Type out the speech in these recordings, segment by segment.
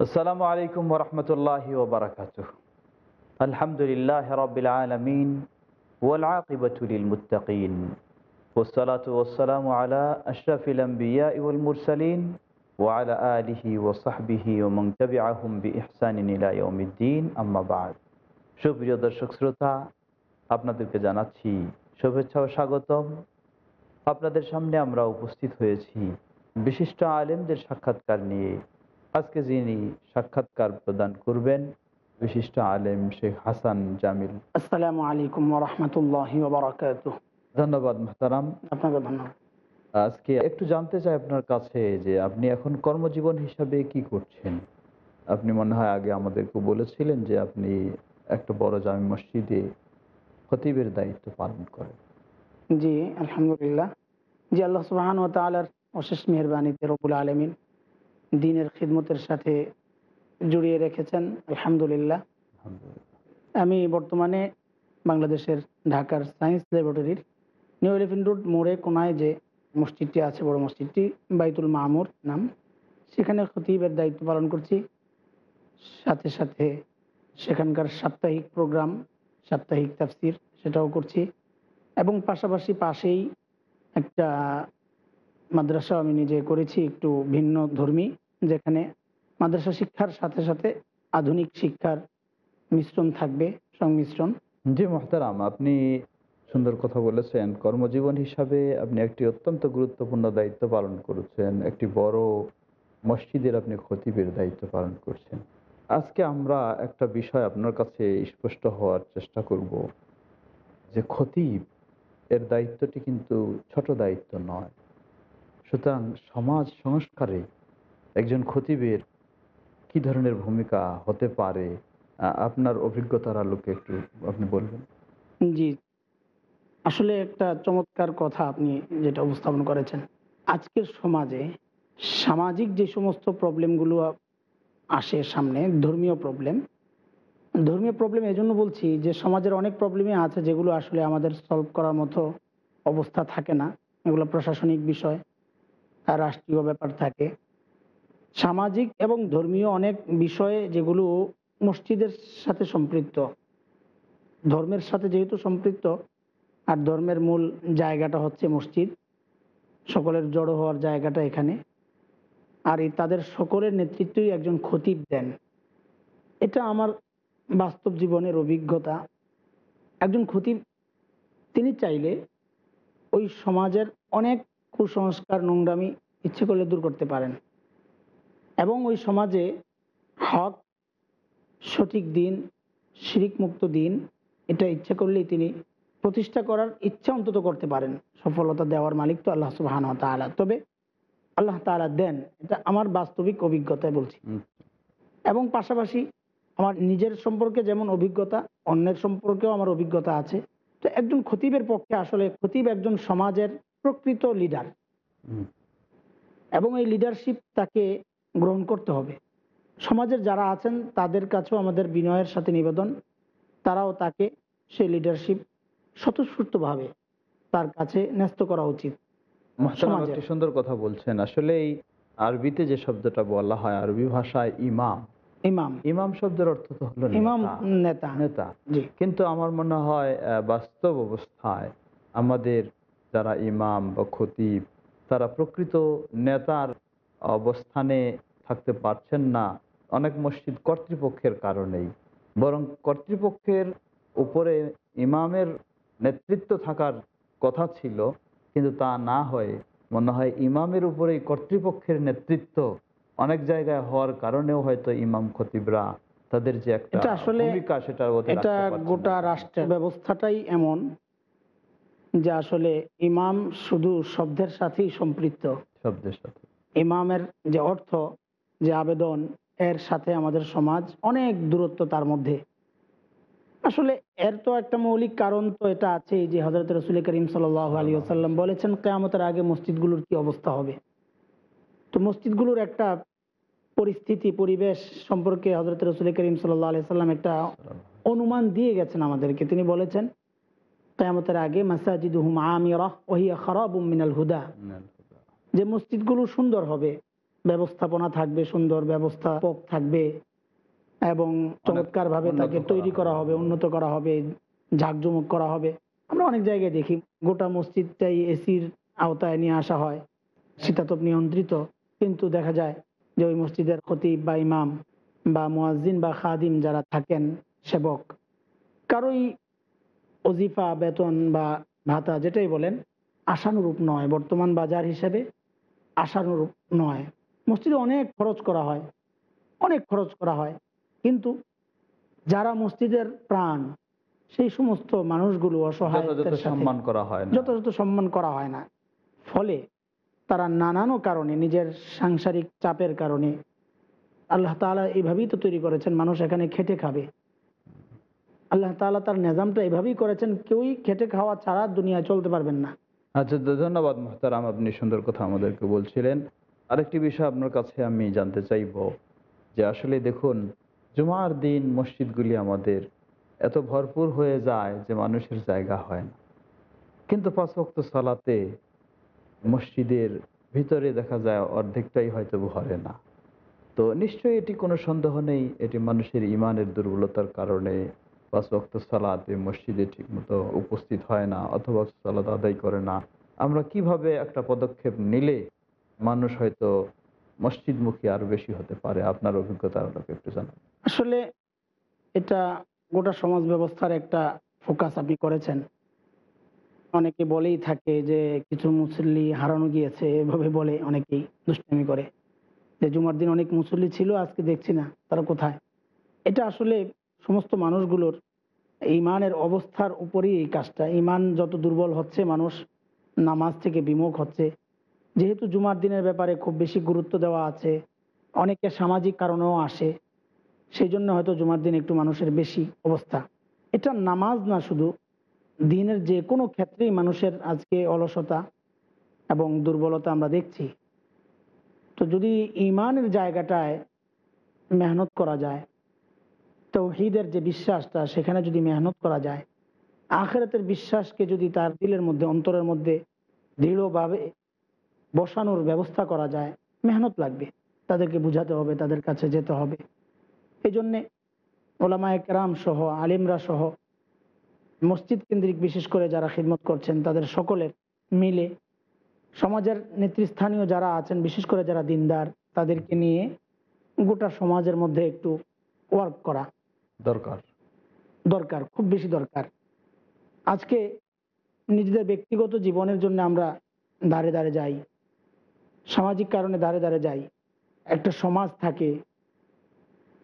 আসসালামু আলাইকুম ওরহমতুল্লাহ ওবরাকাত আলহামদুলিল্লাহ রবিল আলমিন ওয়ালাকিবতুলিল মুত্তাকিন والصلاة والسلام على أشرف الأنبياء والمرسلين وعلى آله وصحبه ومن تبعهم بإحسان إلى يوم الدين أما بعد সুপ্রিয় দর্শক শ্রোতা আপনাদেরকে জানাচ্ছি শুভেচ্ছা ও স্বাগতম আপনাদের সামনে আমরা উপস্থিত হয়েছি বিশিষ্ট আলেমদের সাক্ষাৎকার নিয়ে আজকে যিনি সাক্ষাৎকার প্রদান করবেন বিশিষ্ট আলেম শেখ হাসান জামিল। আসসালামু আলাইকুম রহমতুল্লাহ ধন্যবাদ মাহতারাম। আপনাকে ধন্যবাদ। আজকে একটু জানতে চাই আপনার কাছে যে আপনি এখন কর্মজীবন হিসাবে কি করছেন? আপনি মনে হয় আগে আমাদেরকে বলেছিলেন যে আপনি একটা বড় জামি মসজিদে খতিবের দায়িত্ব পালন করেন। জি আলহামদুলিল্লাহ। জি আল্লাহ সুবাহান ও তালার অশেষ মেহরবানিতে রবুল আলমিন দিনের খিদমতের সাথে জড়িয়ে রেখেছেন আলহামদুলিল্লাহ। আমি বর্তমানে বাংলাদেশের ঢাকার সায়েন্স ল্যাবরেটরির নিউ এলিফেন্ট রোড মোড়ে কোনায় যে মসজিদটি আছে বড় মসজিদটি বাইতুল মামুর নাম সেখানে খতিবের দায়িত্ব পালন করছি। সাথে সাথে সেখানকার সাপ্তাহিক প্রোগ্রাম সাপ্তাহিক তাফসির সেটাও করছি। এবং পাশাপাশি পাশেই একটা মাদ্রাসা আমি নিজে করেছি, একটু ভিন্ন ধর্মী, যেখানে মাদ্রাসা শিক্ষার সাথে সাথে আধুনিক শিক্ষার মিশ্রণ থাকবে, সংমিশ্রণ। জি মোহতারাম, আপনি সুন্দর কথা বলেছেন। কর্মজীবন হিসাবে আপনি একটি অত্যন্ত গুরুত্বপূর্ণ দায়িত্ব পালন করেছেন। একটি বড় মসজিদের আপনি খতিবের দায়িত্ব পালন করছেন। আজকে আমরা একটা বিষয় আপনার কাছে স্পষ্ট হওয়ার চেষ্টা করব, যে খতিব এর দায়িত্বটি কিন্তু ছোট দায়িত্ব নয়। সুতরাং সমাজ সংস্কারে একজন খতিবের কি ধরনের ভূমিকা হতে পারে? আপনার অভিজ্ঞতার আলোকে একটু আপনি বলবেন। জি। আসলে একটা চমৎকার কথা আপনি যেটা উপস্থাপন করেছেন। আজকের সমাজে সামাজিক যে সমস্ত প্রবলেমগুলো আসে সামনে, ধর্মীয় প্রবলেম ধর্মীয় প্রবলেম এজন্য বলছি যে সমাজের অনেক প্রবলেমই আছে যেগুলো আসলে আমাদের সলভ করার মতো অবস্থা থাকে না। এগুলো প্রশাসনিক বিষয় রাষ্ট্রীয় ব্যাপার থাকে। সামাজিক এবং ধর্মীয় অনেক বিষয়ে যেগুলো মসজিদের সাথে সম্পৃক্ত। ধর্মের সাথে যেহেতু সম্পৃক্ত, আর ধর্মের মূল জায়গাটা হচ্ছে মসজিদ। সকলের জড়ো হওয়ার জায়গাটা এখানে। আর এই তাদের সকলের নেতৃত্বই একজন খতিব দেন। এটা আমার বাস্তব জীবনের অভিজ্ঞতা। একজন খতিব, তিনি চাইলে ওই সমাজের অনেক কুসংস্কার নোংরামি ইচ্ছে করলে দূর করতে পারেন। এবং ওই সমাজে হক সঠিক দিন শিরিক মুক্ত দিন এটা ইচ্ছে করলেই তিনি প্রতিষ্ঠা করার ইচ্ছা অন্তত করতে পারেন। সফলতা দেওয়ার মালিক তো আল্লাহ সুবাহান তালা তবে আল্লাহ তালা দেন এটা আমার বাস্তবিক অভিজ্ঞতায় বলছি। এবং পাশাপাশি আমার নিজের সম্পর্কে যেমন অভিজ্ঞতা অন্যের সম্পর্কেও আমার অভিজ্ঞতা আছে। তো একজন খতিবের পক্ষে আসলে খতিব একজন সমাজের প্রকৃত লিডার এবং এই লিডারশিপ তাকে গ্রহণ করতে হবে। সমাজের যারা আছেন তাদের কাছেও আমাদের বিনয়ের সাথে নিবেদন। তারাও তাকে সেই লিডারশিপ স্বতঃস্ফূর্তভাবে তার কাছে ন্যস্ত করা উচিত সুন্দর কথা বলছেন। আসলে এই আরবিতে যে শব্দটা বলা হয় আরবি ভাষায় ইমাম। ইমাম। ইমাম শব্দের অর্থ তো হলো ইমাম নেতা। নেতা। নেতা কিন্তু আমার মনে হয় বাস্তব অবস্থায় আমাদের যারা ইমাম বা খতিব তারা প্রকৃত নেতার অবস্থানে থাকতে পারছেন না অনেক মসজিদ কর্তৃপক্ষের কারণেই। বরং কর্তৃপক্ষের উপরে ইমামের নেতৃত্ব থাকার কথা ছিল কিন্তু তা না হয়ে মনে হয় ইমামের উপরেই কর্তৃপক্ষের নেতৃত্ব অনেক জায়গায় হওয়ার কারণেও হয়তো ইমাম খতিবরা তাদের যে একটা আসলে ভূমিকা সেটা গোটা রাষ্ট্রের ব্যবস্থাটাই এমন যে আসলে ইমাম শুধু শব্দের সাথেই সম্পৃক্ত। শব্দের সাথে। ইমামের যে অর্থ যে আবেদন এর সাথে আমাদের সমাজ অনেক দূরত্ব তার মধ্যে। আসলে এর তো একটা মৌলিক কারণ তো এটা আছে যে হজরত রসুল করিম সাল আলী আসাল্লাম বলেছেন কেয়ামতের আগে মসজিদগুলোর কি অবস্থা হবে? তো মসজিদগুলোর একটা পরিস্থিতি পরিবেশ সম্পর্কে হজরত রসুল করিম সাল্লাহ আলি সাল্লাম একটা অনুমান দিয়ে গেছেন আমাদেরকে। তিনি বলেছেন কেয়ামতের আগে মাসাজিদ হুম আমিরা ওহিয়া খারাপ মিনাল হুদা। যে মসজিদগুলো সুন্দর হবে ব্যবস্থাপনা থাকবে সুন্দর ব্যবস্থাপক থাকবে এবং চমৎকার ভাবে তাকে তৈরি করা হবে। উন্নত করা হবে ঝাঁকজমক করা হবে। আমরা অনেক জায়গায় দেখি গোটা মসজিদটাই এসির আওতায় নিয়ে আসা হয় শীতাতপ নিয়ন্ত্রিত কিন্তু দেখা যায় যে ওই মসজিদের খতিব বা ইমাম বা মুয়াজ্জিন বা খাদিম যারা থাকেন সেবক কারোই অজিফা বেতন বা ভাতা যেটাই বলেন আশানুরূপ নয় বর্তমান বাজার হিসেবে আশানুরূপ নয়। মসজিদে অনেক খরচ করা হয় অনেক খরচ করা হয় কিন্তু যারা মসজিদের প্রাণ সেই সমস্ত মানুষগুলো অসহায় সম্মান করা হয় না। যথাযথ সম্মান করা হয় না। ফলে তারা নানানো কারণে নিজের সাংসারিক চাপের কারণে আল্লাহ তাআলা এইভাবেই তো তৈরি করেছেন মানুষ এখানে খেটে খাবে। আল্লাহ তাআলা তার নিজামটা এভাবেই করেছেন, কেউই খেটে খাওয়া ছাড়া দুনিয়ায় চলতে পারবেন না। আচ্ছা ধন্যবাদ মোহতারাম, আপনি সুন্দর কথা আমাদেরকে বলছিলেন। আরেকটি বিষয় আপনার কাছে আমি জানতে চাইব, যে আসলে দেখুন, জুমার দিন মসজিদগুলি আমাদের এত ভরপুর হয়ে যায় যে মানুষের জায়গা হয় না। কিন্তু পাঁচ ওয়াক্ত সালাতে মসজিদের ভিতরে দেখা যায় অর্ধেকটাই হয়তো ভরে না। তো নিশ্চয়ই এটি কোনো সন্দেহ নেই, এটি মানুষের ইমানের দুর্বলতার কারণে পাঁচ ওয়াক্ত সালাতে মসজিদে ঠিকমতো উপস্থিত হয় না অথবা সালাত আদায় করে না। আমরা কীভাবে একটা পদক্ষেপ নিলে মানুষ হয়তো মসজিদমুখী আরও বেশি হতে পারে? আপনার অভিজ্ঞতা আমাকে একটু জানান আসলে এটা গোটা সমাজ ব্যবস্থার একটা ফোকাস আপনি করেছেন। অনেকে বলেই থাকে যে কিছু মুসল্লি হারানো গিয়েছে, এভাবে বলে অনেকেই দুষ্টামি করে। যে জুমার দিন অনেক মুসল্লি ছিল, আজকে দেখছি না, তারা কোথায়? এটা আসলে সমস্ত মানুষগুলোর ইমানের অবস্থার উপরই এই কাজটা। ইমান যত দুর্বল হচ্ছে, মানুষ নামাজ থেকে বিমুখ হচ্ছে। যেহেতু জুমার দিনের ব্যাপারে খুব বেশি গুরুত্ব দেওয়া আছে, অনেকে সামাজিক কারণেও আসে সেই জন্য হয়তো জুমার দিন একটু মানুষের বেশি অবস্থা। এটা নামাজ না শুধু, দিনের যে কোনো ক্ষেত্রেই মানুষের আজকে অলসতা এবং দুর্বলতা আমরা দেখছি। তো যদি ইমানের জায়গাটায় মেহনত করা যায় তৌহিদের যে বিশ্বাসটা, সেখানে যদি মেহনত করা যায়, আখেরাতের বিশ্বাসকে যদি তার দিলের মধ্যে, অন্তরের মধ্যে দৃঢ়ভাবে বসানোর ব্যবস্থা করা যায়, মেহনত লাগবে। তাদেরকে বুঝাতে হবে, তাদের কাছে যেতে হবে। এই জন্যে ওলামা একরাম সহ, আলিমরা সহ, মসজিদ কেন্দ্রিক বিশেষ করে যারা খিদমত করছেন, তাদের সকলের মিলে সমাজের নেতৃস্থানীয় যারা আছেন, বিশেষ করে যারা দিনদার, তাদেরকে নিয়ে গোটা সমাজের মধ্যে একটু ওয়ার্ক করা। দরকার। দরকার, খুব বেশি দরকার। আজকে নিজেদের ব্যক্তিগত জীবনের জন্য আমরা দাঁড়ে দাঁড়ে যাই, সামাজিক কারণে দাঁড়ে দাঁড়ে যাই। একটা সমাজ থাকে,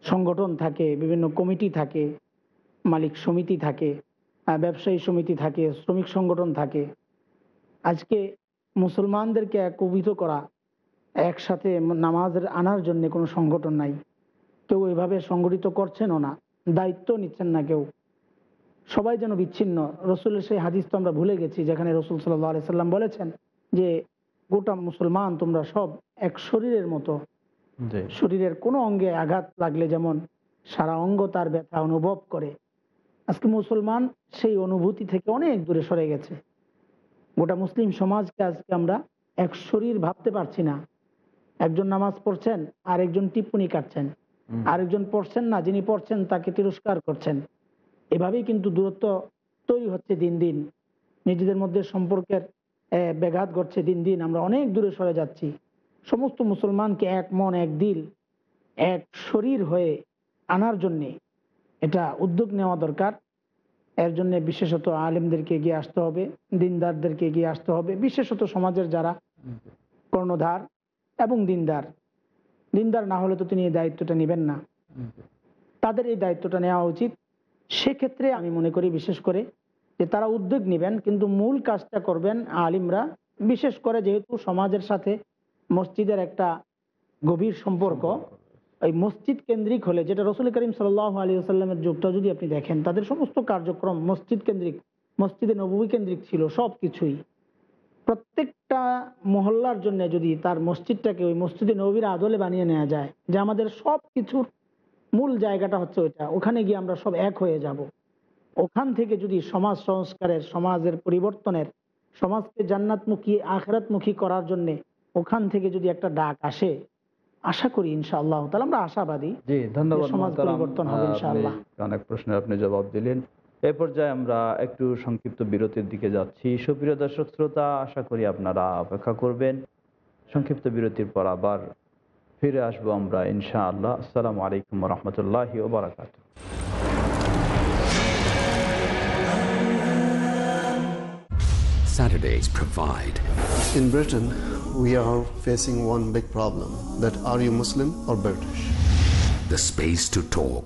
সংগঠন থাকে, বিভিন্ন কমিটি থাকে, মালিক সমিতি থাকে ব্যবসায়ী সমিতি থাকে, শ্রমিক সংগঠন থাকে। আজকে মুসলমানদেরকে একীভূত করা, একসাথে নামাজের আনার জন্য কোনো সংগঠন নাই। কেউ এভাবে সংগঠিত করছেনও না। দায়িত্ব নিচ্ছেন না কেউ। সবাই যেন বিচ্ছিন্ন। রসুলের সেই হাদিস তো আমরা ভুলে গেছি যেখানে রসুল সাল্লাহ সাল্লাম বলেছেন যে গোটা মুসলমান তোমরা সব এক শরীরের মতো। শরীরের কোনো অঙ্গে আঘাত লাগলে যেমন সারা অঙ্গ তার ব্যথা অনুভব করে। আজকে মুসলমান সেই অনুভূতি থেকে অনেক দূরে সরে গেছে। গোটা মুসলিম সমাজকে আজকে আমরা এক শরীর ভাবতে পারছি না। একজন নামাজ পড়ছেন আর একজন টিপ্পনি কাটছেন। আরেকজন পড়ছেন না যিনি পড়ছেন তাকে তিরস্কার করছেন। এভাবেই কিন্তু দূরত্ব তৈরি হচ্ছে দিন দিন। নিজেদের মধ্যে সম্পর্কের ব্যাঘাত ঘটছে দিন দিন। আমরা অনেক দূরে সরে যাচ্ছি। সমস্ত মুসলমানকে এক মন এক দিল এক শরীর হয়ে আনার জন্যে এটা উদ্যোগ নেওয়া দরকার। এর জন্য বিশেষত আলেমদেরকে এগিয়ে আসতে হবে দিনদারদেরকে এগিয়ে আসতে হবে বিশেষত সমাজের যারা কর্ণধার এবং দিনদার। দিনদার না হলে তো তিনি এই দায়িত্বটা নেবেন না। তাদের এই দায়িত্বটা নেওয়া উচিত। সেক্ষেত্রে আমি মনে করি বিশেষ করে যে তারা উদ্যোগ নেবেন, কিন্তু মূল কাজটা করবেন আলিমরা। বিশেষ করে যেহেতু সমাজের সাথে মসজিদের একটা গভীর সম্পর্ক, এই মসজিদ কেন্দ্রিক হলে যেটা রসুল করিম সাল্লাহ আলী আসাল্লামের যুগটা যদি আপনি দেখেন, তাদের সমস্ত কার্যক্রম মসজিদ কেন্দ্রিক, মসজিদে নবী কেন্দ্রিক ছিল সব কিছুই প্রত্যেকটা মহল্লার জন্য যদি তার মসজিদটাকে ওই মসজিদে নবীর আদলে বানিয়ে নেওয়া যায় যে আমাদের সব কিছুর মূল জায়গাটা হচ্ছে ওইটা ওখানে গিয়ে আমরা সব এক হয়ে যাব। ওখান থেকে যদি সমাজ সংস্কারের সমাজের পরিবর্তনের সমাজকে জান্নাতমুখী আখরাতমুখী করার জন্য ওখান থেকে যদি একটা ডাক আসে আশা করি ইনশাআল্লাহ তাহলে আমরা আশাবাদী জি ধন্যবাদ সমাজ পরিবর্তন হবে ইনশাআল্লাহ। অনেক প্রশ্নের আপনি জবাব দিলেন। এ পর্যায়ে আমরা একটু সংক্ষিপ্ত বিরতির দিকে যাচ্ছি সুপ্রিয় দর্শক শ্রোতা আশা করি আপনারা অপেক্ষা করবেন সংক্ষিপ্ত বিরতির পর আবার ফিরে আসব আমরা ইনশাআল্লাহ আসসালামু আলাইকুম রহমতুল্লাহি ওবরাকাত Saturdays provide. In Britain, we are facing one big problem that are you Muslim or British? The space to talk.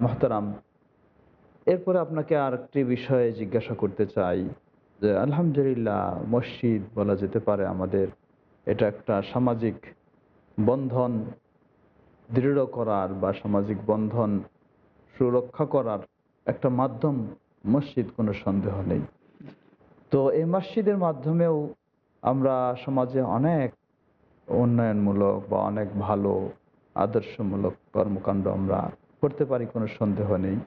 মোহতারাম। এরপরে আপনাকে আর একটি বিষয়ে জিজ্ঞাসা করতে চাই যে, আলহামদুলিল্লাহ, মসজিদ বলা যেতে পারে আমাদের। এটা একটা সামাজিক বন্ধন দৃঢ় করার বা সামাজিক বন্ধন সুরক্ষা করার একটা মাধ্যম মসজিদ, কোনো সন্দেহ নেই। তো এই মসজিদের মাধ্যমেও আমরা সমাজে অনেক উন্নয়নমূলক বা অনেক ভালো, আদর্শমূলক কর্মকাণ্ড আমরা করতে পারি, কোনো সন্দেহ নেই।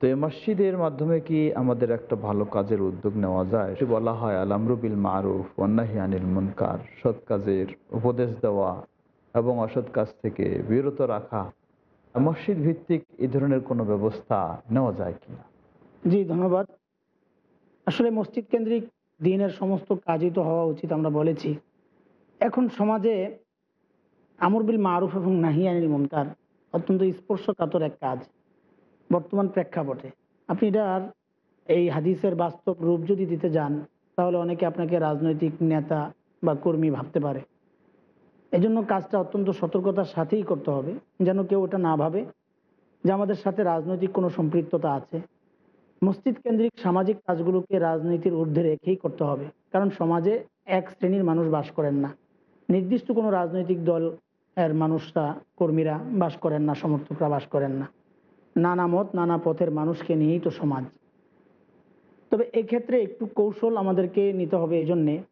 তো এই মসজিদের মাধ্যমে কি আমাদের একটা ভালো কাজের উদ্যোগ নেওয়া যায়? এটি বলা হয় আলামরুবিল মারুফ অন্নাহি আনিল মুনকার। সৎ কাজের উপদেশ দেওয়া এবং অসৎ কাজ থেকে বিরত রাখা। মসজিদ ভিত্তিক এই ধরনের কোনো ব্যবস্থা নেওয়া যায় কিনা জি, ধন্যবাদ। আসলে মসজিদ কেন্দ্রিক দিনের সমস্ত কাজই তো হওয়া উচিত, আমরা বলেছি। এখন সমাজে আমর বিল মারুফ এবং নাহিয়ানিল মুনকার অত্যন্ত স্পর্শকাতর এক কাজ, বর্তমান প্রেক্ষাপটে। আপনি এটার এই হাদিসের বাস্তব রূপ যদি দিতে যান, তাহলে অনেকে আপনাকে রাজনৈতিক নেতা বা কর্মী ভাবতে পারে। এজন্য কাজটা অত্যন্ত সতর্কতার সাথেই করতে হবে, যেন কেউ ওটা না ভাবে যে আমাদের সাথে রাজনৈতিক কোনো সম্পৃক্ততা আছে। মসজিদ কেন্দ্রিক সামাজিক কাজগুলোকে রাজনীতির ঊর্ধ্বে রেখেই করতে হবে, কারণ সমাজে এক শ্রেণির মানুষ বাস করেন না। নির্দিষ্ট কোনো রাজনৈতিক দল এর মানুষরা কর্মীরা বাস করেন না সমর্থকরা বাস করেন না। নানা মত নানা পথের মানুষকে নিয়েই তো সমাজ। তবে এক্ষেত্রে একটু কৌশল আমাদেরকে নিতে হবে এই জন্যে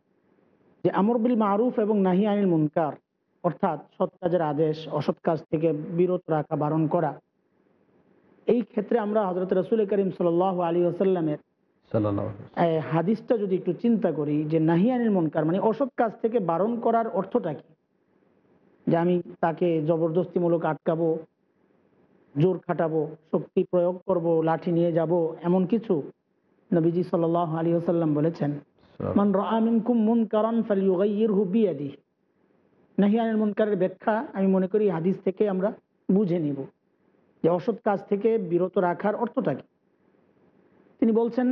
যে আমর বিল মারুফ এবং নাহি আনিল মুনকার অর্থাৎ সৎ কাজের আদেশ অসৎ কাজ থেকে বিরত রাখা বারণ করা এই ক্ষেত্রে আমরা হজরত রসুল করিম সাল আলী আসাল্লামের হাদিসটা যদি একটু চিন্তা করি যে নাহি আনিল মুনকার মানে অসৎ কাজ থেকে বারণ করার অর্থটা কি? যে আমি তাকে জবরদস্তিমূলক আটকাবো জোর খাটাবো শক্তি প্রয়োগ করব লাঠি নিয়ে যাব এমন কিছু নবীজি সাল আলী আসাল্লাম বলেছেন। মান রামিনকুম মুনকারান ফালিয়ুগাইয়িরহু বিয়াদিহি। নাহিয়ানুল মুনকারের ব্যাখ্যা আমি মনে করি হাদিস থেকে আমরা বুঝে নিব যে অসৎ কাজ থেকে বিরত রাখার অর্থটা কি। তিনি বলছেন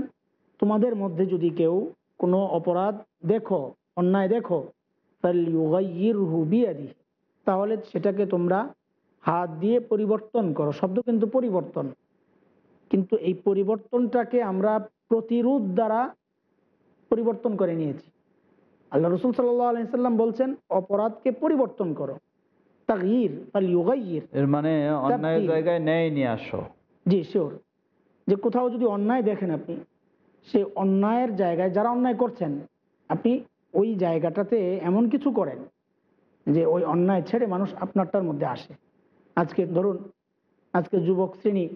তোমাদের মধ্যে যদি কেউ কোনো অপরাধ দেখো অন্যায় দেখো ফালিয়ুগাইয়িরহু বিয়াদিহি। তাহলে সেটাকে তোমরা হাত দিয়ে পরিবর্তন করো। শব্দ কিন্তু পরিবর্তন। কিন্তু এই পরিবর্তনটাকে আমরা প্রতিরোধ দ্বারা পরিবর্তন করে নিয়েছি। আল্লাহ রসুল সাল্লাম বলছেন অপরাধকে পরিবর্তন করো। তাগির আল এর মানে অন্যায় জায়গায় ন্যায় নিয়ে আসো। জি শিওর যে কোথাও যদি অন্যায় দেখেন আপনি সেই অন্যায়ের জায়গায় যারা অন্যায় করছেন আপনি ওই জায়গাটাতে এমন কিছু করেন যে ওই অন্যায় ছেড়ে মানুষ আপনারটার মধ্যে আসে। আজকে ধরুন, আজকে যুবক শ্রেণি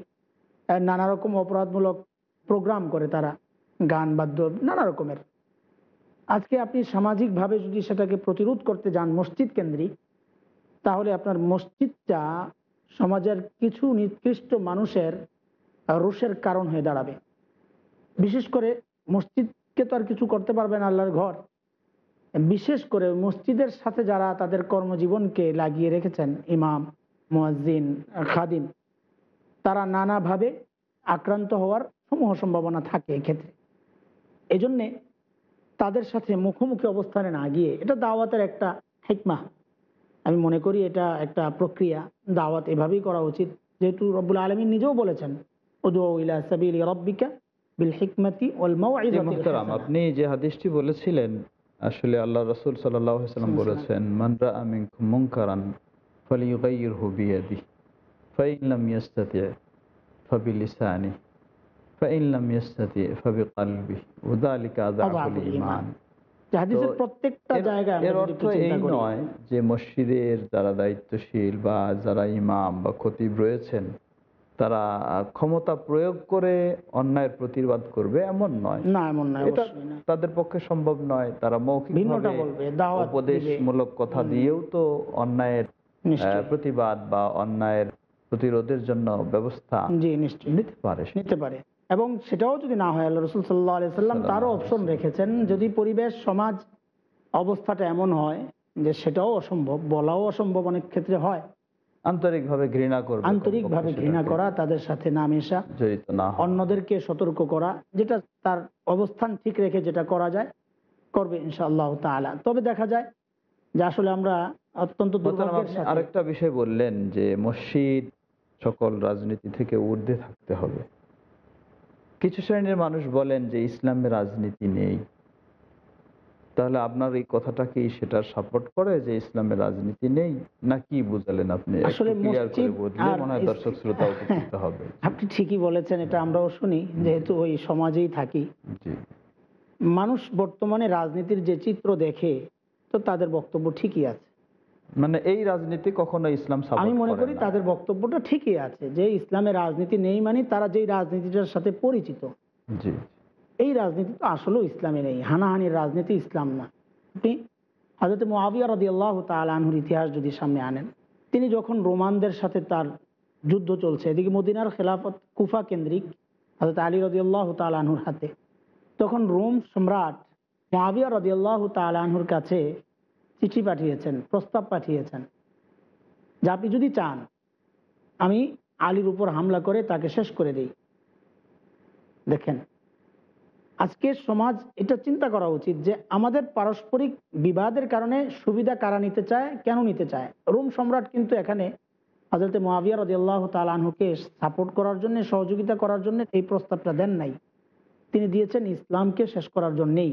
নানা রকম অপরাধমূলক প্রোগ্রাম করে তারা, গান, বাদ্য, নানা রকমের। আজকে আপনি সামাজিকভাবে যদি সেটাকে প্রতিরোধ করতে যান মসজিদ কেন্দ্রিক, তাহলে আপনার মসজিদটা সমাজের কিছু নিকৃষ্ট মানুষের রোষের কারণ হয়ে দাঁড়াবে। বিশেষ করে মসজিদকে তো আর কিছু করতে পারবে না আল্লাহর ঘর। বিশেষ করে মসজিদের সাথে যারা তাদের কর্মজীবনকে লাগিয়ে রেখেছেন ইমাম মুয়াজ্জিন খাদিম তারা নানাভাবে আক্রান্ত হওয়ার সমূহ সম্ভাবনা থাকে এক্ষেত্রে। এজন্যে তাদের সাথে মুখোমুখি অবস্থানে না গিয়ে এটা দাওয়াতের একটা হেকমা। আমি মনে করি এটা একটা প্রক্রিয়া দাওয়াত এভাবেই করা উচিত। যেহেতু রব্বুল আলমীর নিজেও বলেছেন। আপনি যে হাদিসটি বলেছিলেন আসলে আল্লাহ রসুল সাল্লাম বলেছেন মানরা আমিন মুনকারান ফালিয়ুগাইয়িরহু বিয়াদিহি ফাইন লাম ইয়াস্তাতি ফাবিলিসানি ফাইন লাম ইয়াস্তাতি এর- এর যদি অর্থ এই নয় যে মসজিদের যারা দায়িত্বশীল বা যারা ইমাম বা খতিব রয়েছেন তারা ক্ষমতা প্রয়োগ করে অন্যায়ের প্রতিবাদ করবে এমন নয়। না এমন নয় এটা তাদের পক্ষে সম্ভব নয়। তারা মৌখিক। উপদেশমূলক কথা দিয়েও তো অন্যায়ের প্রতিবাদ বা অন্যায়ের প্রতিরোধের জন্য ব্যবস্থা নিতে পারে নিতে পারে। এবং সেটাও যদি না হয় আল্লাহ রসুল সাল্লাহ সাল্লাম তারও অপশন রেখেছেন যদি পরিবেশ সমাজ অবস্থাটা এমন হয় যে সেটাও অসম্ভব বলাও অসম্ভব অনেক ক্ষেত্রে হয়। আন্তরিকভাবে ঘৃণা করবে আন্তরিকভাবে ঘৃণা করা তাদের সাথে না মেশা জড়িত না অন্যদেরকে সতর্ক করা যেটা তার অবস্থান ঠিক রেখে যেটা করা যায় করবে ইনশাআল্লাহ তাআলা। তবে দেখা যায় যে আসলে আমরা অত্যন্ত আরেকটা বিষয় বললেন যে মসজিদ সকল রাজনীতি থেকে ঊর্ধ্বে থাকতে হবে। কিছু শ্রেণির মানুষ বলেন যে ইসলামে রাজনীতি নেই। তাহলে আপনার এই কথাটা কি সেটা সাপোর্ট করে যে ইসলামের রাজনীতি নেই? না কি বুঝালেন আপনি আসলে দর্শক শ্রোতা উপকৃত হবে। আপনি ঠিকই বলেছেন এটা আমরাও শুনি যেহেতু ওই সমাজেই থাকি। মানুষ বর্তমানে রাজনীতির যে চিত্র দেখে তো তাদের বক্তব্য ঠিকই আছে। মানে এই রাজনীতি কখনো ইসলাম আমি মনে করি তাদের বক্তব্যটা ঠিকই আছে যে ইসলামের রাজনীতি নেই মানে তারা যেই রাজনীতিটার সাথে পরিচিত। জি। এই রাজনীতি তো আসলেও ইসলামে নেই। হানাহানির রাজনীতি ইসলাম না। আপনি হাজরত মুআবিয়া রদি আল্লাহ তালহুর ইতিহাস যদি সামনে আনেন, তিনি যখন রোমানদের সাথে তার যুদ্ধ চলছে, এদিকে মদিনার খেলাফত কুফা কেন্দ্রিক হাজরত আলী রদি আল্লাহ তালহুর হাতে, তখন রোম সম্রাট মুআবিয়া রদি আল্লাহ তালহুর কাছে চিঠি পাঠিয়েছেন, প্রস্তাব পাঠিয়েছেন যে আপনি যদি চান, আমি আলীর উপর হামলা করে তাকে শেষ করে দিই। দেখেন আজকের সমাজ এটা চিন্তা করা উচিত যে আমাদের পারস্পরিক বিবাদের কারণে সুবিধা কারা নিতে চায়, কেন নিতে চায়? রোম সম্রাট কিন্তু এখানে হজরত মহাবিয়া রদিয়াল্লাহ তালানহুকে সাপোর্ট করার জন্য, সহযোগিতা করার জন্য এই প্রস্তাবটা দেন নাই। তিনি দিয়েছেন ইসলামকে শেষ করার জন্যেই।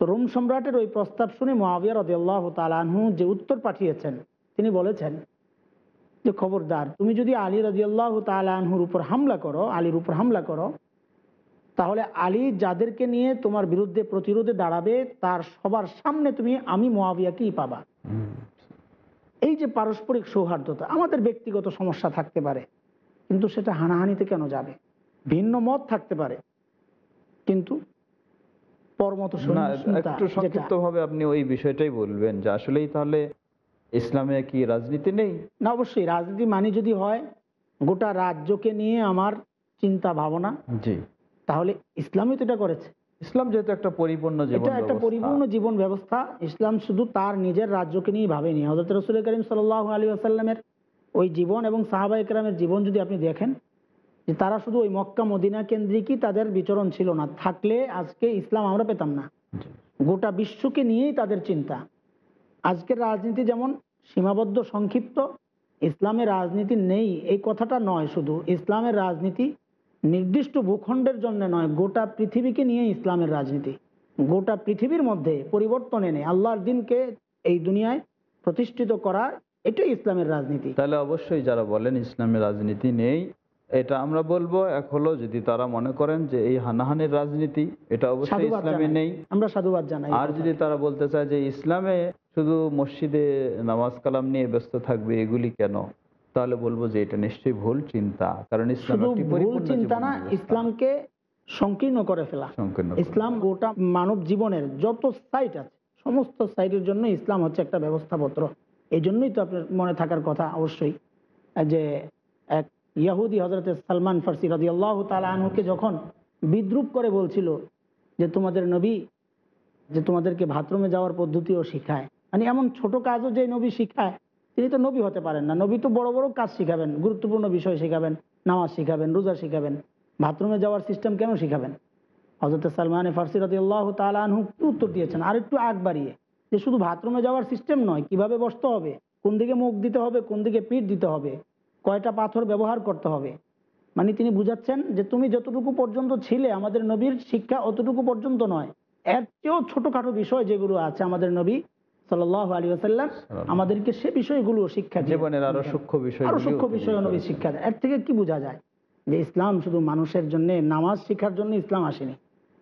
তো রোম সম্রাটের ওই প্রস্তাব শুনে মহাবিয়া রদিয়াল্লাহ তালানহু যে উত্তর পাঠিয়েছেন, তিনি বলেছেন যে, খবরদার, তুমি যদি আলী রাজিয়াল্লাহ তালহুর উপর হামলা করো, আলীর উপর হামলা করো তাহলে আলী যাদেরকে নিয়ে তোমার বিরুদ্ধে প্রতিরোধে দাঁড়াবে তার সবার সামনে তুমি আমি মোয়াবিয়াকেই পাবা। এই যে পারস্পরিক সৌহার্দ্যতা আমাদের ব্যক্তিগত সমস্যা থাকতে পারে কিন্তু সেটা হানাহানিতে কেন যাবে? ভিন্ন মত থাকতে পারে কিন্তু একটু আপনি ওই বিষয়টাই বলবেন যে আসলেই তাহলে ইসলামে কি রাজনীতি নেই? না অবশ্যই। রাজনীতি মানি যদি হয় গোটা রাজ্যকে নিয়ে আমার চিন্তা ভাবনা। জি। তাহলে ইসলামই তো এটা করেছে। ইসলাম যেহেতু একটা পরিপূর্ণ জীবন এটা একটা ব্যবস্থা, পরিপূর্ণ জীবন ব্যবস্থা। ইসলাম শুধু তার নিজের রাজ্যকে নিয়ে ভাবেনি। হজরত রসুল করিম সাল আলী আসাল্লামের ওই জীবন এবং সাহাবা একরামের জীবন যদি আপনি দেখেন যে তারা শুধু ওই মক্কা মদিনা কেন্দ্রিকই তাদের বিচরণ ছিল না। থাকলে আজকে ইসলাম আমরা পেতাম না। গোটা বিশ্বকে নিয়েই তাদের চিন্তা। আজকের রাজনীতি যেমন সীমাবদ্ধ সংক্ষিপ্ত ইসলামের রাজনীতি নেই। এই কথাটা নয় শুধু। ইসলামের রাজনীতি নির্দিষ্ট ভূখণ্ডের জন্য নয় গোটা পৃথিবীকে নিয়ে ইসলামের রাজনীতি। গোটা পৃথিবীর মধ্যে পরিবর্তন এনে আল্লাহর দিনকে এই দুনিয়ায় প্রতিষ্ঠিত করা এটাই ইসলামের রাজনীতি। তাহলে অবশ্যই যারা বলেন ইসলামের রাজনীতি নেই এটা আমরা বলব। এক হলো যদি তারা মনে করেন যে এই হানাহানির রাজনীতি এটা অবশ্যই ইসলামে নেই। আমরা সাধুবাদ জানাই আর যদি তারা বলতে চায় যে ইসলামে শুধু মসজিদে নামাজ কালাম নিয়ে ব্যস্ত থাকবে এগুলি কেন? তাহলে বলব যে এটা নিশ্চয়ই ভুল চিন্তা। কারণ ইসলাম ভুল চিন্তা না ইসলামকে সংকীর্ণ করে ফেলা। ইসলাম গোটা মানব জীবনের যত সাইট আছে সমস্ত সাইটের জন্য ইসলাম হচ্ছে একটা ব্যবস্থাপত্র। এই জন্যই তো আপনার মনে থাকার কথা অবশ্যই। যে এক ইয়াহুদি হজরত সালমান ফার্সি রাজি আল্লাহ তালা আনহুকে যখন বিদ্রুপ করে বলছিল যে তোমাদের নবী যে তোমাদেরকে বাথরুমে যাওয়ার পদ্ধতিও শিখায়। মানে এমন ছোট কাজও যে নবী শিখায় তিনি তো নবী হতে পারেন না। নবী তো বড় বড় কাজ শিখাবেন, গুরুত্বপূর্ণ বিষয় শিখাবেন, নামাজ শিখাবেন, রোজা শিখাবেন, বাথরুমে যাওয়ার সিস্টেম কেন শিখাবেন? হজরত সালমান ফার্সি রাজি আল্লাহ তালু উত্তর দিয়েছেন? আর একটু আগ বাড়িয়ে, যে শুধু বাথরুমে যাওয়ার সিস্টেম নয়, কীভাবে বসতে হবে, কোন দিকে মুখ দিতে হবে, কোন দিকে পিঠ দিতে হবে, কয়টা পাথর ব্যবহার করতে হবে। মানে তিনি বুঝাচ্ছেন যে তুমি যতটুকু পর্যন্ত ছিলে আমাদের নবীর শিক্ষা অতটুকু পর্যন্ত নয়। এর চেয়েও ছোটখাটো বিষয় যেগুলো আছে আমাদের নবী সাল্লাহ আলী আসাল্লাম আমাদেরকে সে বিষয়গুলো শিক্ষা জীবনের আরও সূক্ষ্ম বিষয় আরও সূক্ষ্ম বিষয় নবী শিক্ষা দেয় এর থেকে কি বোঝা যায় যে ইসলাম শুধু মানুষের জন্য নামাজ শিখার জন্য ইসলাম আসেনি?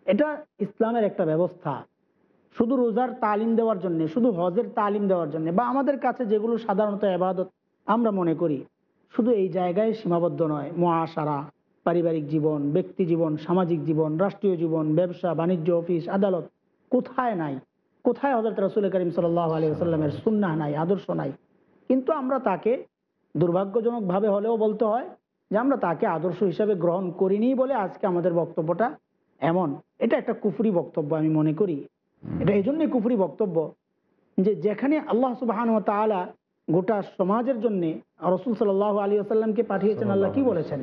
এটা ইসলামের একটা ব্যবস্থা। শুধু রোজার তালিম দেওয়ার জন্য শুধু হজের তালিম দেওয়ার জন্য বা আমাদের কাছে যেগুলো সাধারণত আবাদত আমরা মনে করি শুধু এই জায়গায় সীমাবদ্ধ নয়। মহাসারা পারিবারিক জীবন ব্যক্তি জীবন সামাজিক জীবন রাষ্ট্রীয় জীবন ব্যবসা বাণিজ্য অফিস আদালত কোথায় নাই? কোথায় হজরত রসুল করিম সাল্লাহ আলী আসাল্লামের সুন্না নাই আদর্শ নাই? কিন্তু আমরা তাকে দুর্ভাগ্যজনকভাবে হলেও বলতে হয় যে আমরা তাকে আদর্শ হিসাবে গ্রহণ করিনি বলে আজকে আমাদের বক্তব্যটা এমন। এটা একটা কুফরি বক্তব্য আমি মনে করি। এটা এই জন্যই কুফরি বক্তব্য যে যেখানে আল্লাহ সুবাহান তালা গোটা সমাজের জন্যে রসুল সাল্লাহ আলী আসাল্লামকে পাঠিয়েছেন আল্লাহ কি বলেছেন?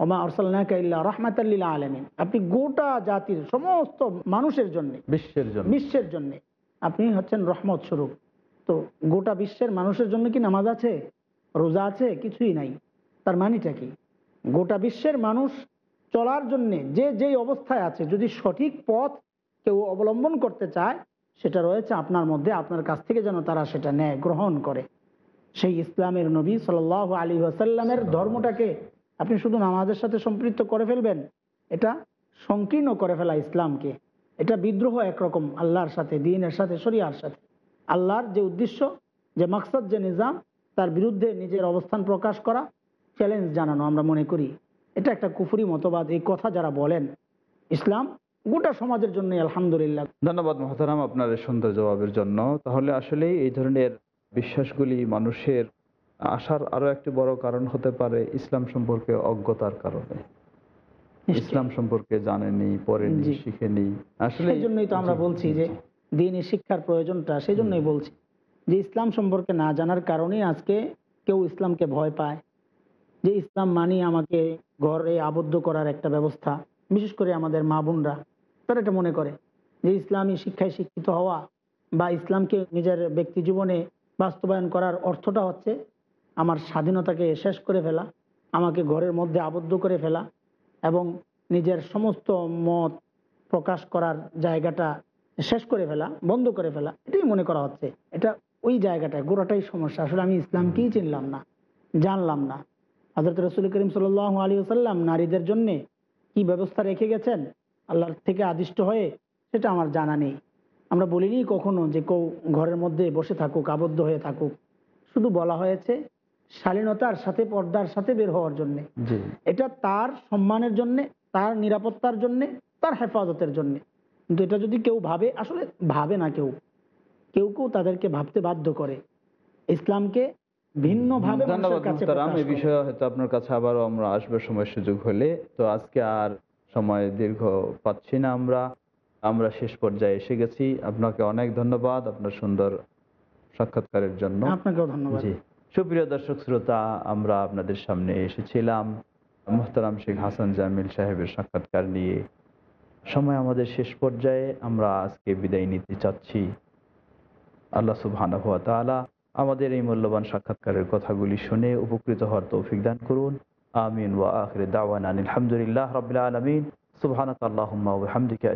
ওমা আরসাল্লাহ রহমাতাল্লিল্লা আলমিন। আপনি গোটা জাতির সমস্ত মানুষের জন্য বিশ্বের জন্য। বিশ্বের জন্য। আপনি হচ্ছেন রহমত স্বরূপ। তো গোটা বিশ্বের মানুষের জন্য কি নামাজ আছে? রোজা আছে? কিছুই নাই। তার মানিটা কি? গোটা বিশ্বের মানুষ চলার জন্য যে যেই অবস্থায় আছে যদি সঠিক পথ কেউ অবলম্বন করতে চায় সেটা রয়েছে আপনার মধ্যে আপনার কাছ থেকে যেন তারা সেটা নেয় গ্রহণ করে। সেই ইসলামের নবী সাল আলী আসাল্লামের ধর্মটাকে আপনি শুধু নামাজের সাথে সম্পৃক্ত করে ফেলবেন, এটা সংকীর্ণ করে ফেলা ইসলামকে। এটা বিদ্রোহ একরকম, আল্লাহর সাথে, দিনের সাথে, শরিয়ার সাথে। আল্লাহর যে উদ্দেশ্য, যে মাকসাদ, যে নিজাম, তার বিরুদ্ধে নিজের অবস্থান প্রকাশ করা চ্যালেঞ্জ জানানো আমরা মনে করি। এটা একটা কুফুরি মতবাদ, এই কথা যারা বলেন। ইসলাম গোটা সমাজের জন্য আলহামদুলিল্লাহ। ধন্যবাদ মহতারাম আপনার সুন্দর জবাবের জন্য। তাহলে আসলে এই ধরনের বিশ্বাসগুলি মানুষের আসার আরও একটি বড় কারণ হতে পারে ইসলাম সম্পর্কে অজ্ঞতার কারণে। ইসলাম সম্পর্কে জানেনি পড়েনি শিখেনি। আসলে সেই জন্যই তো আমরা বলছি যে দিনই শিক্ষার প্রয়োজনটা সেই জন্যই বলছি যে ইসলাম সম্পর্কে না জানার কারণেই আজকে কেউ ইসলামকে ভয় পায়। যে ইসলাম মানি আমাকে ঘরে আবদ্ধ করার একটা ব্যবস্থা বিশেষ করে আমাদের মা বোনরা তারা এটা মনে করে। যে ইসলামী শিক্ষায় শিক্ষিত হওয়া বা ইসলামকে নিজের ব্যক্তি জীবনে বাস্তবায়ন করার অর্থটা হচ্ছে আমার স্বাধীনতাকে শেষ করে ফেলা, আমাকে ঘরের মধ্যে আবদ্ধ করে ফেলা এবং নিজের সমস্ত মত প্রকাশ করার জায়গাটা শেষ করে ফেলা, বন্ধ করে ফেলা, এটাই মনে করা হচ্ছে। এটা ওই জায়গাটায়, গোড়াটাই সমস্যা। আসলে আমি ইসলামকেই চিনলাম না, জানলাম না। হজরত রসুল করিম সাল আলী সাল্লাম নারীদের জন্যে কি ব্যবস্থা রেখে গেছেন? আল্লাহর থেকে আদিষ্ট হয়ে, সেটা আমার জানা নেই। আমরা বলিনি কখনো যে কেউ ঘরের মধ্যে বসে থাকুক, আবদ্ধ হয়ে থাকুক। শুধু বলা হয়েছে শালীনতার সাথে পর্দার সাথে বের হওয়ার জন্য। এটা তার সম্মানের জন্য তার নিরাপত্তার জন্য তার হেফাজতের জন্য। কিন্তু এটা যদি কেউ ভাবে আসলে ভাবে না কেউ। কেউ কেউ তাদেরকে ভাবতে বাধ্য করে। ইসলামকে ভিন্নভাবে এই বিষয়ে হয়তো আপনার কাছে আবারও আমরা আসব সময় সুযোগ হলে। তো আজকে আর সময় দীর্ঘ পাচ্ছি না আমরা। আমরা শেষ পর্যায়ে এসে গেছি। আপনাকে অনেক ধন্যবাদ আপনার সুন্দর সাক্ষাৎকারের জন্য। আপনাকেও ধন্যবাদ। সুপ্রিয় দর্শক শ্রোতা, আমরা আপনাদের সামনে এসেছিলাম মোহতারাম শেখ হাসান জামিল সাহেবের সাক্ষাৎকার নিয়ে। সময় আমাদের শেষ পর্যায়ে, আমরা আজকে বিদায় নিতে চাচ্ছি। আল্লাহ তাআলা আমাদের এই মূল্যবান সাক্ষাৎকারের কথাগুলি শুনে উপকৃত হওয়ার তৌফিক দান করুন। আমিন ওয়া আখির দাওয়ানা আলহামদুলিল্লাহ রাব্বিল আলামিন। সুবহানাক আল্লাহুম্মা ওয়া বিহামদিকা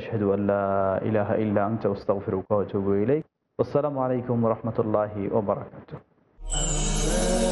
আসসালামু আলাইকুম রাহমাতুল্লাহি ওয়া বারাকাতুহু। Ah.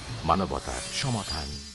মানবতার সমাধান।